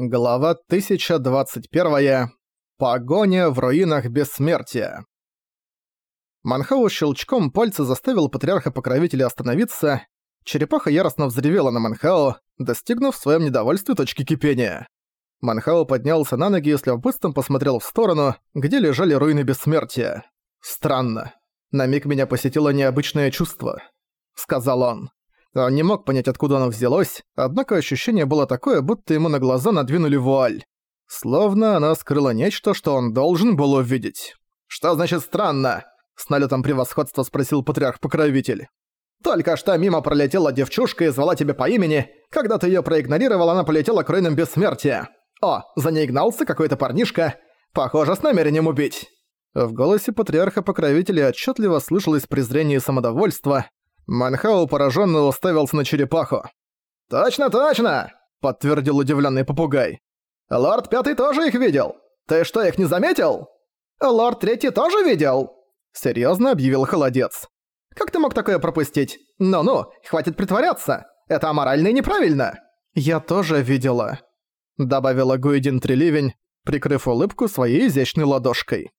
Глава 1021. Погоня в руинах бессмертия. Манхау щелчком пальца заставил патриарха-покровителя остановиться. Черепаха яростно взревела на Манхао, достигнув в своем недовольстве точки кипения. Манхао поднялся на ноги и с любопытством посмотрел в сторону, где лежали руины бессмертия. «Странно. На миг меня посетило необычное чувство», — сказал он. Он не мог понять, откуда оно взялось, однако ощущение было такое, будто ему на глаза надвинули вуаль. Словно она скрыла нечто, что он должен был увидеть. «Что значит странно?» — с налетом превосходства спросил патриарх-покровитель. «Только что мимо пролетела девчушка и звала тебя по имени. Когда ты её проигнорировал, она полетела к руинам бессмертия. О, за ней гнался какой-то парнишка. Похоже, с намерением убить». В голосе патриарха-покровителя отчетливо слышалось презрение и самодовольство, Манхау пораженно уставился на черепаху. «Точно, точно!» – подтвердил удивленный попугай. «Лорд Пятый тоже их видел. Ты что, их не заметил?» «Лорд Третий тоже видел?» – серьезно объявил Холодец. «Как ты мог такое пропустить? Ну-ну, хватит притворяться. Это аморально и неправильно». «Я тоже видела», – добавила Гуидин Треливень, прикрыв улыбку своей изящной ладошкой.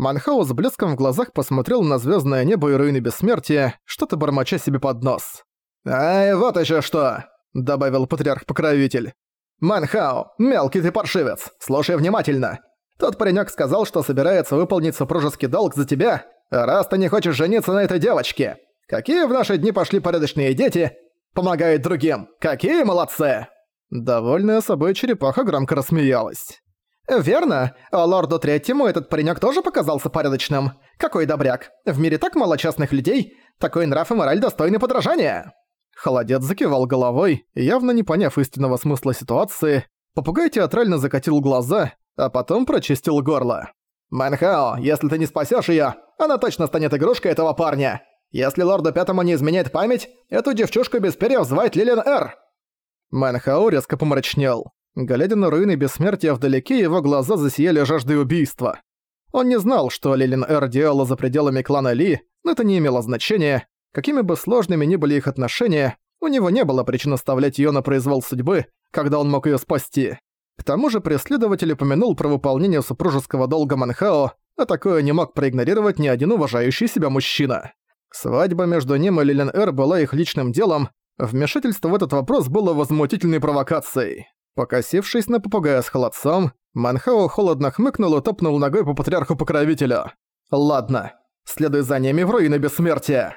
Манхау с блеском в глазах посмотрел на звездное небо и руины бессмертия, что-то бормоча себе под нос. «Ай, вот еще что!» — добавил патриарх-покровитель. «Манхау, мелкий ты паршивец, слушай внимательно. Тот паренек сказал, что собирается выполнить супружеский долг за тебя, раз ты не хочешь жениться на этой девочке. Какие в наши дни пошли порядочные дети, помогают другим, какие молодцы!» Довольная собой черепаха громко рассмеялась. «Верно. А лорду Третьему этот паренек тоже показался порядочным. Какой добряк. В мире так мало частных людей. Такой нрав и мораль достойны подражания». Холодец закивал головой, явно не поняв истинного смысла ситуации. Попугай театрально закатил глаза, а потом прочистил горло. «Манхао, если ты не спасешь ее, она точно станет игрушкой этого парня. Если лорду Пятому не изменяет память, эту девчушку без перьев звать Лилиан Эр». Манхао резко помрачнел. Глядя на руины бессмертия вдалеке, его глаза засияли жаждой убийства. Он не знал, что Лилин Эр делала за пределами клана Ли, но это не имело значения. Какими бы сложными ни были их отношения, у него не было причин оставлять её на произвол судьбы, когда он мог её спасти. К тому же преследователь упомянул про выполнение супружеского долга Манхао, а такое не мог проигнорировать ни один уважающий себя мужчина. Свадьба между ним и Лилин Эр была их личным делом, вмешательство в этот вопрос было возмутительной провокацией. Покосившись на попугая с холодцом, Манхао холодно хмыкнул и топнул ногой по патриарху-покровителю. «Ладно, следуй за ними в руины бессмертия!»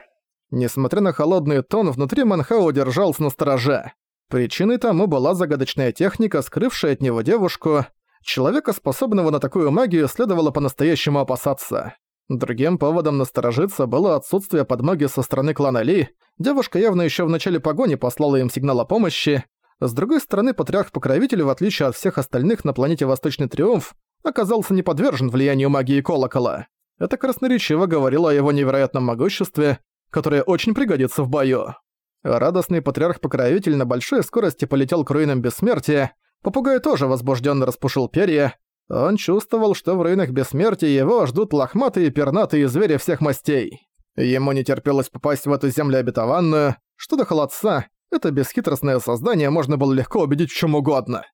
Несмотря на холодный тон, внутри Манхао держался на стороже. Причиной тому была загадочная техника, скрывшая от него девушку. Человека, способного на такую магию, следовало по-настоящему опасаться. Другим поводом насторожиться было отсутствие подмоги со стороны клана Ли. Девушка явно еще в начале погони послала им сигнал о помощи, с другой стороны, патриарх-покровитель, в отличие от всех остальных на планете Восточный Триумф, оказался не подвержен влиянию магии колокола. Это красноречиво говорило о его невероятном могуществе, которое очень пригодится в бою. Радостный патриарх-покровитель на большой скорости полетел к руинам бессмертия, попугай тоже возбужденно распушил перья, он чувствовал, что в руинах бессмертия его ждут лохматые пернатые звери всех мастей. Ему не терпелось попасть в эту землю обетованную, что до холодца, это бесхитростное создание можно было легко убедить в чем угодно.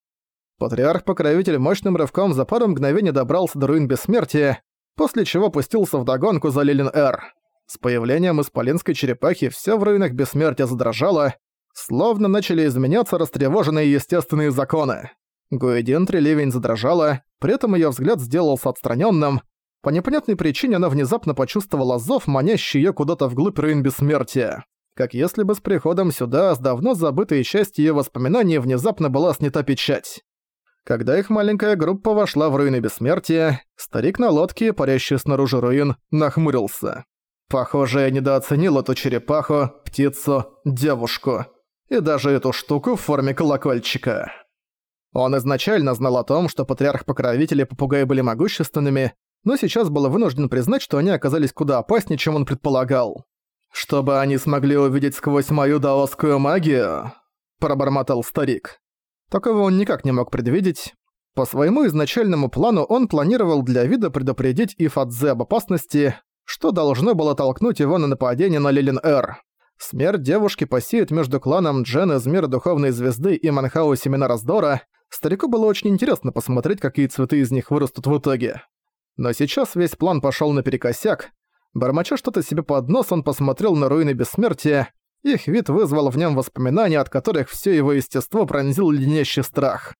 Патриарх-покровитель мощным рывком за пару мгновений добрался до руин бессмертия, после чего пустился в догонку за Лилин-Эр. С появлением исполинской черепахи все в руинах бессмертия задрожало, словно начали изменяться растревоженные естественные законы. Гуэдин Треливень задрожала, при этом ее взгляд сделался отстраненным. По непонятной причине она внезапно почувствовала зов, манящий ее куда-то вглубь руин бессмертия как если бы с приходом сюда с давно забытой части ее воспоминаний внезапно была снята печать. Когда их маленькая группа вошла в руины бессмертия, старик на лодке, парящий снаружи руин, нахмурился. Похоже, я недооценил эту черепаху, птицу, девушку. И даже эту штуку в форме колокольчика. Он изначально знал о том, что патриарх-покровители попугаи были могущественными, но сейчас был вынужден признать, что они оказались куда опаснее, чем он предполагал. «Чтобы они смогли увидеть сквозь мою даосскую магию», – пробормотал старик. Такого он никак не мог предвидеть. По своему изначальному плану он планировал для вида предупредить Ифадзе об опасности, что должно было толкнуть его на нападение на Лилин-Эр. Смерть девушки посеет между кланом Джен из мира Духовной Звезды и Манхау Семена Раздора, Старику было очень интересно посмотреть, какие цветы из них вырастут в итоге. Но сейчас весь план пошёл наперекосяк. Бормоча что-то себе под нос, он посмотрел на руины бессмертия. Их вид вызвал в нем воспоминания, от которых все его естество пронзил леденящий страх.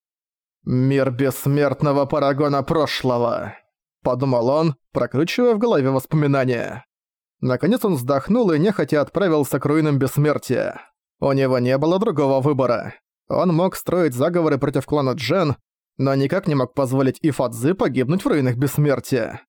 «Мир бессмертного парагона прошлого», — подумал он, прокручивая в голове воспоминания. Наконец он вздохнул и нехотя отправился к руинам бессмертия. У него не было другого выбора. Он мог строить заговоры против клана Джен, но никак не мог позволить Ифадзы погибнуть в руинах бессмертия.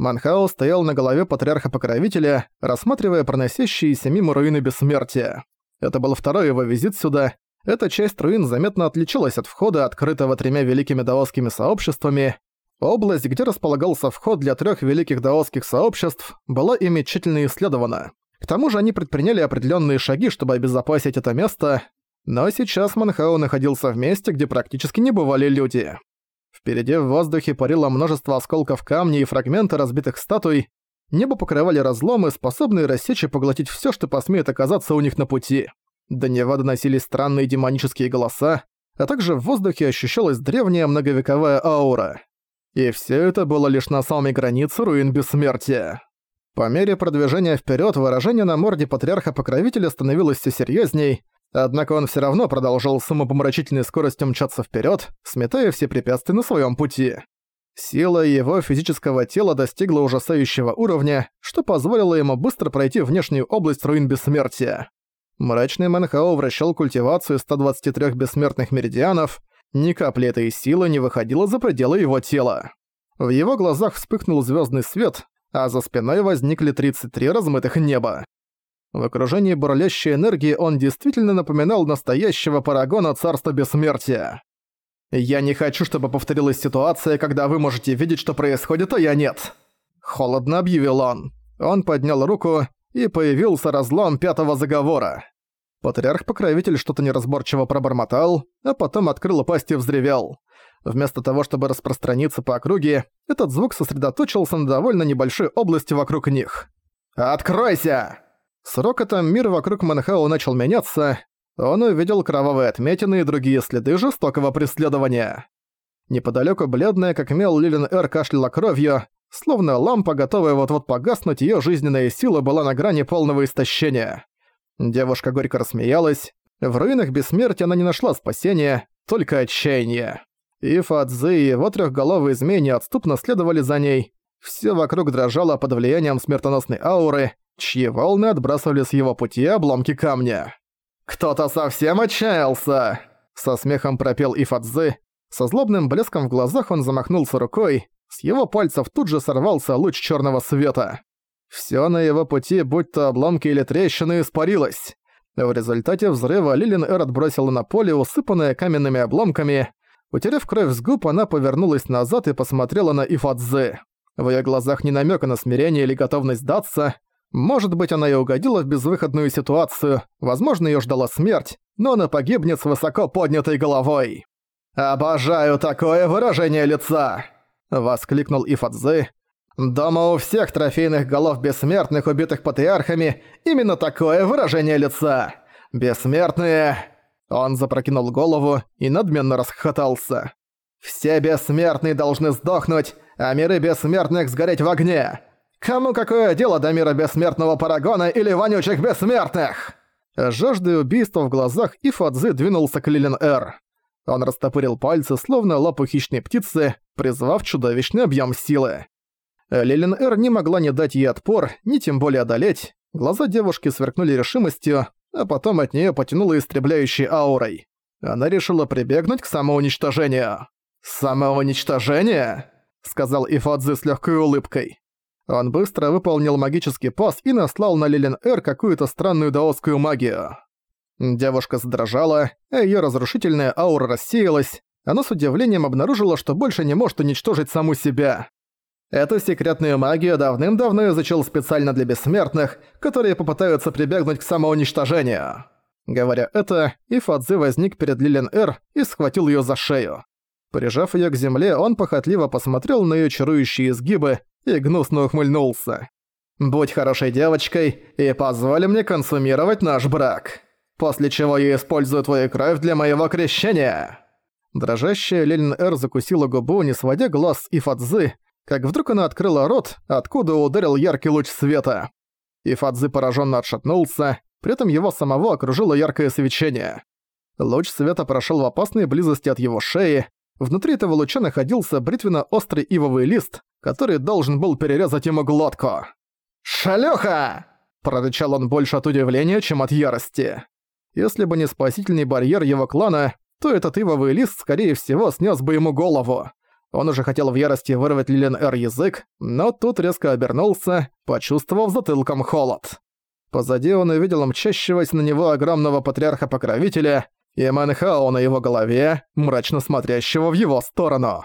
Манхао стоял на голове патриарха-покровителя, рассматривая проносящиеся мимо руины бессмертия. Это был второй его визит сюда. Эта часть руин заметно отличалась от входа, открытого тремя великими даосскими сообществами. Область, где располагался вход для трех великих даосских сообществ, была ими тщательно исследована. К тому же они предприняли определенные шаги, чтобы обезопасить это место, но сейчас Манхао находился в месте, где практически не бывали люди. Впереди в воздухе парило множество осколков камней и фрагменты разбитых статуй, небо покрывали разломы, способные рассечь и поглотить всё, что посмеет оказаться у них на пути. До неба доносились странные демонические голоса, а также в воздухе ощущалась древняя многовековая аура. И всё это было лишь на самой границе руин бессмертия. По мере продвижения вперёд выражение на морде патриарха-покровителя становилось всё серьёзней, Однако он все равно продолжал самопомрачительной скоростью мчаться вперед, сметая все препятствия на своем пути. Сила его физического тела достигла ужасающего уровня, что позволило ему быстро пройти внешнюю область руин бессмертия. Мрачный Манхао вращал культивацию 123 бессмертных меридианов, ни капли этой силы не выходила за пределы его тела. В его глазах вспыхнул звездный свет, а за спиной возникли 33 размытых неба. В окружении бурлящей энергии он действительно напоминал настоящего парагона Царства Бессмертия. «Я не хочу, чтобы повторилась ситуация, когда вы можете видеть, что происходит, а я нет!» Холодно объявил он. Он поднял руку, и появился разлом пятого заговора. Патриарх-покровитель что-то неразборчиво пробормотал, а потом открыл пасть и взревел. Вместо того, чтобы распространиться по округе, этот звук сосредоточился на довольно небольшой области вокруг них. «Откройся!» С рокотом мир вокруг Манхау начал меняться, он увидел кровавые отметины и другие следы жестокого преследования. Неподалёку бледная, как мел Лилин Эр кашляла кровью, словно лампа, готовая вот-вот погаснуть, её жизненная сила была на грани полного истощения. Девушка горько рассмеялась. В руинах бессмертия она не нашла спасения, только отчаяние. И Фадзы и его трёхголовые змеи неотступно следовали за ней. Всё вокруг дрожало под влиянием смертоносной ауры, чьи волны отбрасывали с его пути обломки камня. «Кто-то совсем отчаялся!» Со смехом пропел Ифадзы. Со злобным блеском в глазах он замахнулся рукой. С его пальцев тут же сорвался луч черного света. Всё на его пути, будь то обломки или трещины, испарилось. В результате взрыва Лилин Эр отбросила на поле, усыпанное каменными обломками. Утерев кровь с губ, она повернулась назад и посмотрела на Ифадзы. В её глазах ни намёка на смирение или готовность сдаться. Может быть, она и угодила в безвыходную ситуацию, возможно, её ждала смерть, но она погибнет с высоко поднятой головой. «Обожаю такое выражение лица!» — воскликнул Ифадзе. «Дома у всех трофейных голов бессмертных, убитых патриархами, именно такое выражение лица! Бессмертные...» Он запрокинул голову и надменно расхохотался. «Все бессмертные должны сдохнуть, а миры бессмертных сгореть в огне! Кому какое дело до мира бессмертного Парагона или вонючих бессмертных?» Жаждой убийства в глазах Ифадзы двинулся к Лилин-Эр. Он растопырил пальцы, словно лапу хищной птицы, призвав чудовищный объем силы. Лилин-Эр не могла не дать ей отпор, ни тем более одолеть. Глаза девушки сверкнули решимостью, а потом от нее потянуло истребляющей аурой. Она решила прибегнуть к самоуничтожению. «Самоуничтожение?» — сказал Ифадзе с легкой улыбкой. Он быстро выполнил магический пас и наслал на Лилин Эр какую-то странную даосскую магию. Девушка задрожала, а её разрушительная аура рассеялась. Она с удивлением обнаружила, что больше не может уничтожить саму себя. Эту секретную магию давным-давно изучил специально для бессмертных, которые попытаются прибегнуть к самоуничтожению. Говоря это, Ифадзе возник перед Лилин Эр и схватил её за шею. Прижав её к земле, он похотливо посмотрел на её чарующие изгибы и гнусно ухмыльнулся. «Будь хорошей девочкой и позволь мне консумировать наш брак, после чего я использую твою кровь для моего крещения». Дрожащая Ленин Эр закусила губу, не сводя глаз с Ифадзы, как вдруг она открыла рот, откуда ударил яркий луч света. Ифадзы пораженно отшатнулся, при этом его самого окружило яркое свечение. Луч света прошел в опасной близости от его шеи, внутри этого луча находился бритвенно-острый ивовый лист, который должен был перерезать ему глотку. «Шалёха!» – прорычал он больше от удивления, чем от ярости. Если бы не спасительный барьер его клана, то этот ивовый лист, скорее всего, снес бы ему голову. Он уже хотел в ярости вырвать Лилен Эр язык, но тут резко обернулся, почувствовав затылком холод. Позади он увидел мчащегося на него огромного патриарха-покровителя и Мэнхао на его голове, мрачно смотрящего в его сторону.